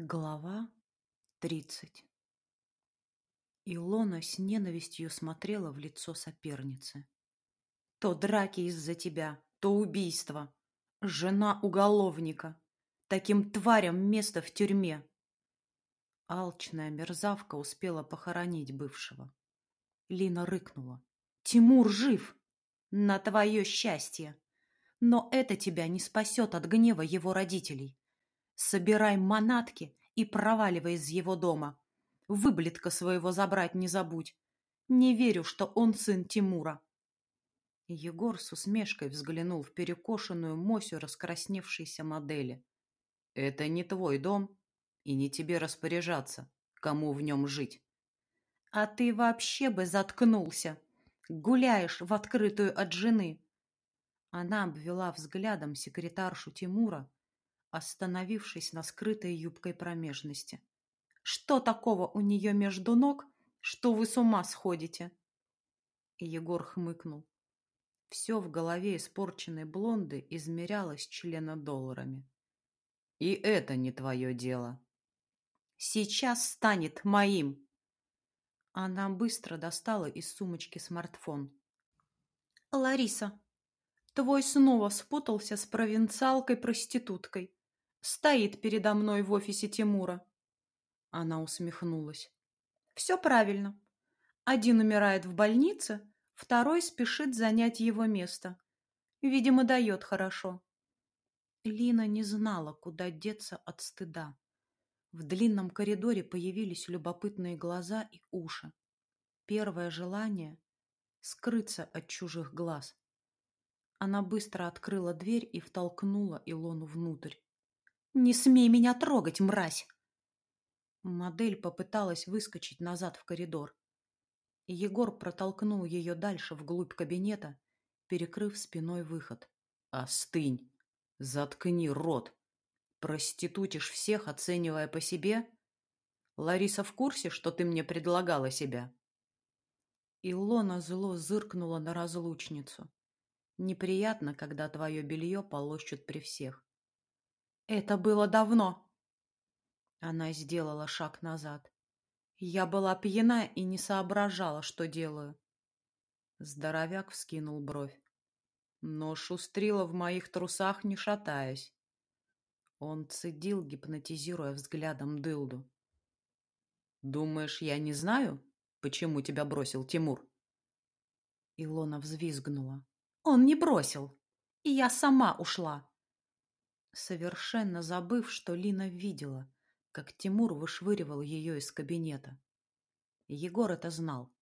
Глава тридцать Илона с ненавистью смотрела в лицо соперницы. То драки из-за тебя, то убийство. Жена уголовника. Таким тварям место в тюрьме. Алчная мерзавка успела похоронить бывшего. Лина рыкнула. Тимур жив! На твое счастье! Но это тебя не спасет от гнева его родителей. Собирай манатки и проваливай из его дома. Выблетка своего забрать не забудь. Не верю, что он сын Тимура. Егор с усмешкой взглянул в перекошенную мосью раскрасневшейся модели. Это не твой дом, и не тебе распоряжаться, кому в нем жить. А ты вообще бы заткнулся. Гуляешь в открытую от жены. Она обвела взглядом секретаршу Тимура, остановившись на скрытой юбкой промежности. «Что такого у нее между ног, что вы с ума сходите?» Егор хмыкнул. Все в голове испорченной блонды измерялось членодолларами. «И это не твое дело». «Сейчас станет моим!» Она быстро достала из сумочки смартфон. «Лариса, твой снова спутался с провинциалкой-проституткой. Стоит передо мной в офисе Тимура. Она усмехнулась. Все правильно. Один умирает в больнице, второй спешит занять его место. Видимо, дает хорошо. Лина не знала, куда деться от стыда. В длинном коридоре появились любопытные глаза и уши. Первое желание — скрыться от чужих глаз. Она быстро открыла дверь и втолкнула Илону внутрь. «Не смей меня трогать, мразь!» Модель попыталась выскочить назад в коридор. Егор протолкнул ее дальше вглубь кабинета, перекрыв спиной выход. «Остынь! Заткни рот! Проститутишь всех, оценивая по себе? Лариса в курсе, что ты мне предлагала себя?» Илона зло зыркнула на разлучницу. «Неприятно, когда твое белье полощут при всех. Это было давно. Она сделала шаг назад. Я была пьяна и не соображала, что делаю. Здоровяк вскинул бровь. Но шустрила в моих трусах, не шатаясь. Он цедил, гипнотизируя взглядом дылду. «Думаешь, я не знаю, почему тебя бросил Тимур?» Илона взвизгнула. «Он не бросил, и я сама ушла совершенно забыв, что Лина видела, как Тимур вышвыривал ее из кабинета. Егор это знал.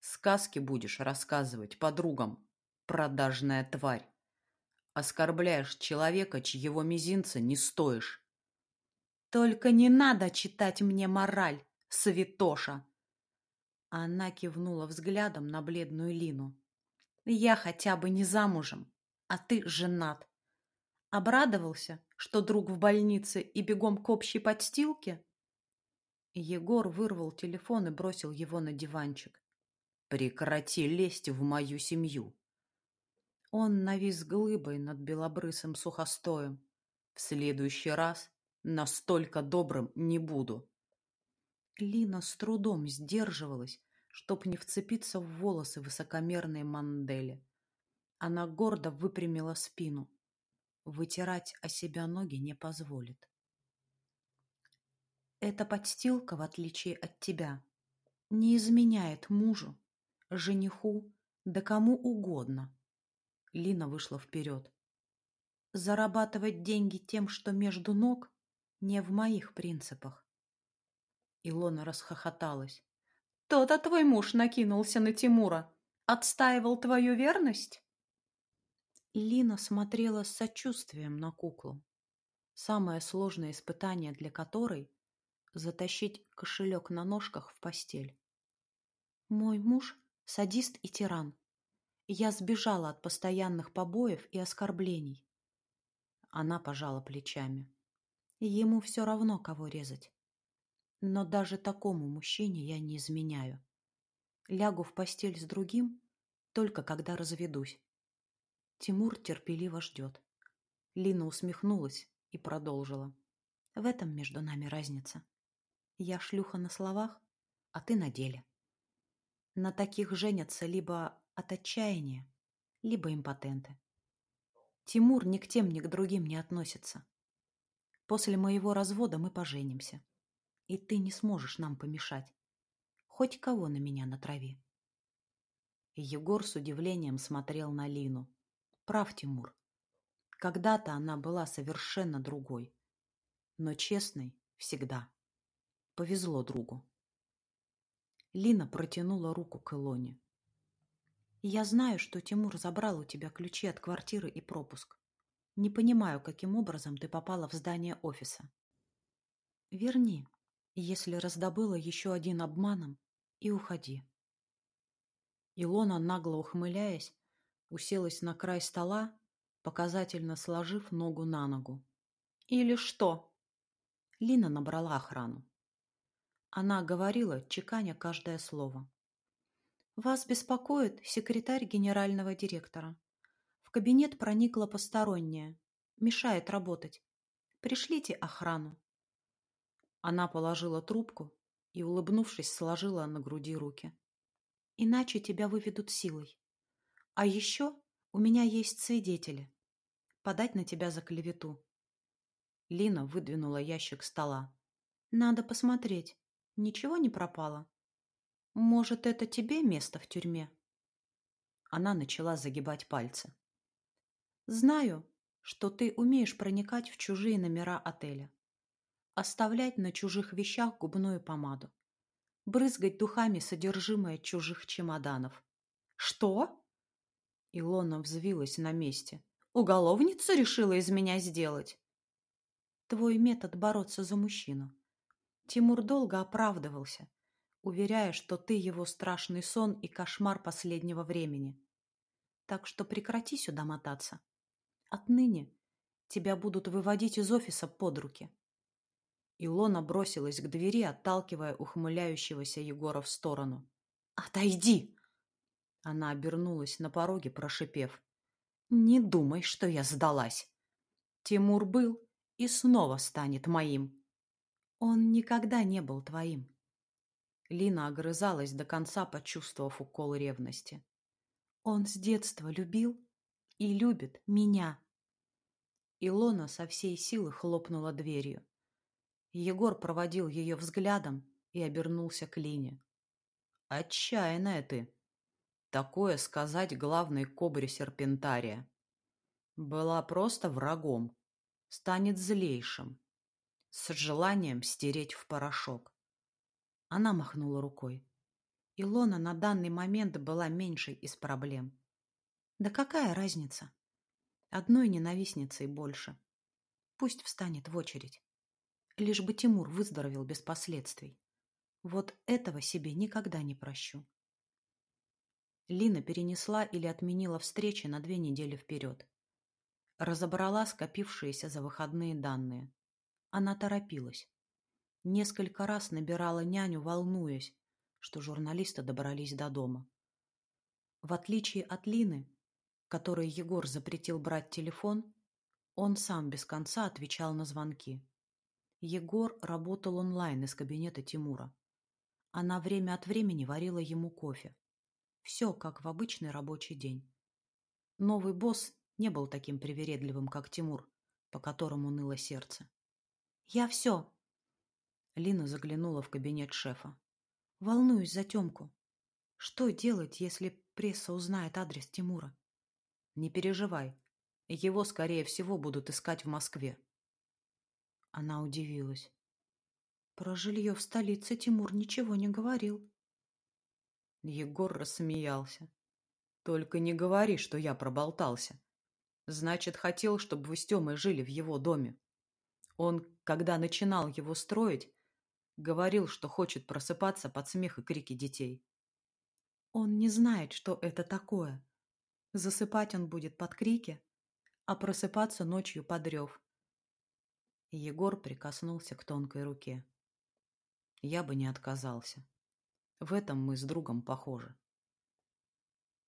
«Сказки будешь рассказывать подругам, продажная тварь. Оскорбляешь человека, чьего мизинца не стоишь». «Только не надо читать мне мораль, святоша!» Она кивнула взглядом на бледную Лину. «Я хотя бы не замужем, а ты женат. Обрадовался, что друг в больнице и бегом к общей подстилке? Егор вырвал телефон и бросил его на диванчик. «Прекрати лезть в мою семью!» Он навис глыбой над белобрысым сухостоем. «В следующий раз настолько добрым не буду!» Лина с трудом сдерживалась, чтоб не вцепиться в волосы высокомерной Мандели. Она гордо выпрямила спину. Вытирать о себя ноги не позволит. Эта подстилка, в отличие от тебя, не изменяет мужу, жениху, да кому угодно. Лина вышла вперед. Зарабатывать деньги тем, что между ног, не в моих принципах. Илона расхохоталась. То-то твой муж накинулся на Тимура. Отстаивал твою верность? Лина смотрела с сочувствием на куклу. Самое сложное испытание для которой — затащить кошелек на ножках в постель. Мой муж — садист и тиран. Я сбежала от постоянных побоев и оскорблений. Она пожала плечами. Ему все равно, кого резать. Но даже такому мужчине я не изменяю. Лягу в постель с другим, только когда разведусь. Тимур терпеливо ждет. Лина усмехнулась и продолжила. В этом между нами разница. Я шлюха на словах, а ты на деле. На таких женятся либо от отчаяния, либо импотенты. Тимур ни к тем, ни к другим не относится. После моего развода мы поженимся. И ты не сможешь нам помешать. Хоть кого на меня натрави. Егор с удивлением смотрел на Лину. Прав Тимур. Когда-то она была совершенно другой. Но честной всегда. Повезло другу. Лина протянула руку к Илоне. «Я знаю, что Тимур забрал у тебя ключи от квартиры и пропуск. Не понимаю, каким образом ты попала в здание офиса. Верни, если раздобыла еще один обманом, и уходи». Илона, нагло ухмыляясь, уселась на край стола, показательно сложив ногу на ногу. «Или что?» Лина набрала охрану. Она говорила, чеканя каждое слово. «Вас беспокоит секретарь генерального директора. В кабинет проникла посторонняя. Мешает работать. Пришлите охрану». Она положила трубку и, улыбнувшись, сложила на груди руки. «Иначе тебя выведут силой. А еще у меня есть свидетели. Подать на тебя за клевету». Лина выдвинула ящик стола. «Надо посмотреть, Ничего не пропало? Может, это тебе место в тюрьме? Она начала загибать пальцы. Знаю, что ты умеешь проникать в чужие номера отеля, оставлять на чужих вещах губную помаду, брызгать духами содержимое чужих чемоданов. Что? Илона взвилась на месте. Уголовница решила из меня сделать? Твой метод бороться за мужчину. Тимур долго оправдывался, уверяя, что ты его страшный сон и кошмар последнего времени. Так что прекрати сюда мотаться. Отныне тебя будут выводить из офиса под руки. Илона бросилась к двери, отталкивая ухмыляющегося Егора в сторону. «Отойди!» Она обернулась на пороге, прошипев. «Не думай, что я сдалась. Тимур был и снова станет моим». Он никогда не был твоим. Лина огрызалась до конца, почувствовав укол ревности. Он с детства любил и любит меня. Илона со всей силы хлопнула дверью. Егор проводил ее взглядом и обернулся к Лине. «Отчаянная ты! Такое сказать главной кобре серпентария. Была просто врагом, станет злейшим с желанием стереть в порошок. Она махнула рукой. Илона на данный момент была меньшей из проблем. Да какая разница? Одной ненавистницей больше. Пусть встанет в очередь. Лишь бы Тимур выздоровел без последствий. Вот этого себе никогда не прощу. Лина перенесла или отменила встречи на две недели вперед. Разобрала скопившиеся за выходные данные. Она торопилась. Несколько раз набирала няню, волнуясь, что журналисты добрались до дома. В отличие от Лины, которой Егор запретил брать телефон, он сам без конца отвечал на звонки. Егор работал онлайн из кабинета Тимура. Она время от времени варила ему кофе. Все как в обычный рабочий день. Новый босс не был таким привередливым, как Тимур, по которому ныло сердце. «Я все!» Лина заглянула в кабинет шефа. «Волнуюсь за Темку. Что делать, если пресса узнает адрес Тимура?» «Не переживай. Его, скорее всего, будут искать в Москве». Она удивилась. Про жилье в столице Тимур ничего не говорил. Егор рассмеялся. «Только не говори, что я проболтался. Значит, хотел, чтобы вы с Темой жили в его доме. Он, когда начинал его строить, говорил, что хочет просыпаться под смех и крики детей. Он не знает, что это такое. Засыпать он будет под крики, а просыпаться ночью под рев. Егор прикоснулся к тонкой руке. Я бы не отказался. В этом мы с другом похожи.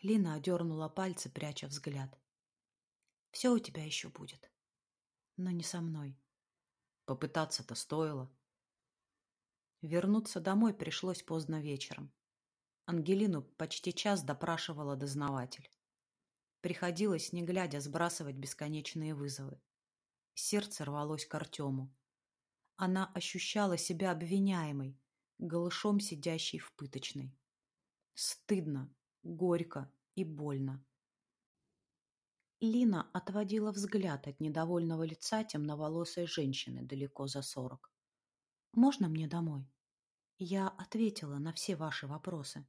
Лина одернула пальцы, пряча взгляд. Все у тебя еще будет, но не со мной. Попытаться-то стоило. Вернуться домой пришлось поздно вечером. Ангелину почти час допрашивала дознаватель. Приходилось, не глядя, сбрасывать бесконечные вызовы. Сердце рвалось к Артему. Она ощущала себя обвиняемой, голышом сидящей в пыточной. Стыдно, горько и больно. Лина отводила взгляд от недовольного лица темноволосой женщины далеко за сорок. «Можно мне домой?» Я ответила на все ваши вопросы.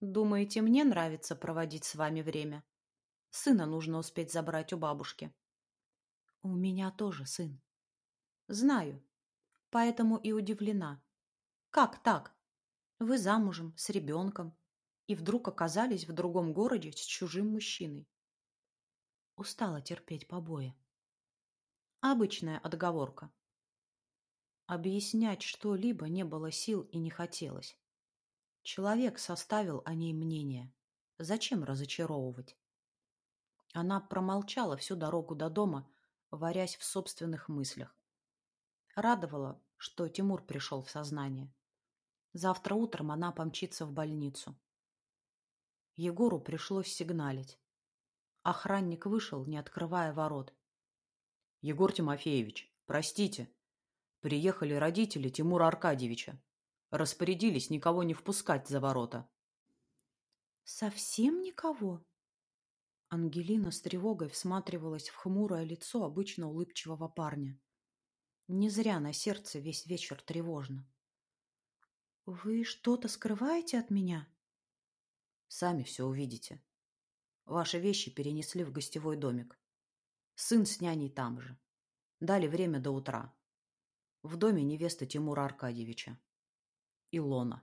«Думаете, мне нравится проводить с вами время? Сына нужно успеть забрать у бабушки». «У меня тоже сын». «Знаю, поэтому и удивлена. Как так? Вы замужем, с ребенком, и вдруг оказались в другом городе с чужим мужчиной. Устала терпеть побои. Обычная отговорка. Объяснять что-либо не было сил и не хотелось. Человек составил о ней мнение. Зачем разочаровывать? Она промолчала всю дорогу до дома, варясь в собственных мыслях. Радовало, что Тимур пришел в сознание. Завтра утром она помчится в больницу. Егору пришлось сигналить. Охранник вышел, не открывая ворот. «Егор Тимофеевич, простите. Приехали родители Тимура Аркадьевича. Распорядились никого не впускать за ворота». «Совсем никого?» Ангелина с тревогой всматривалась в хмурое лицо обычно улыбчивого парня. Не зря на сердце весь вечер тревожно. «Вы что-то скрываете от меня?» «Сами все увидите», Ваши вещи перенесли в гостевой домик. Сын с няней там же. Дали время до утра. В доме невеста Тимура Аркадьевича. Илона.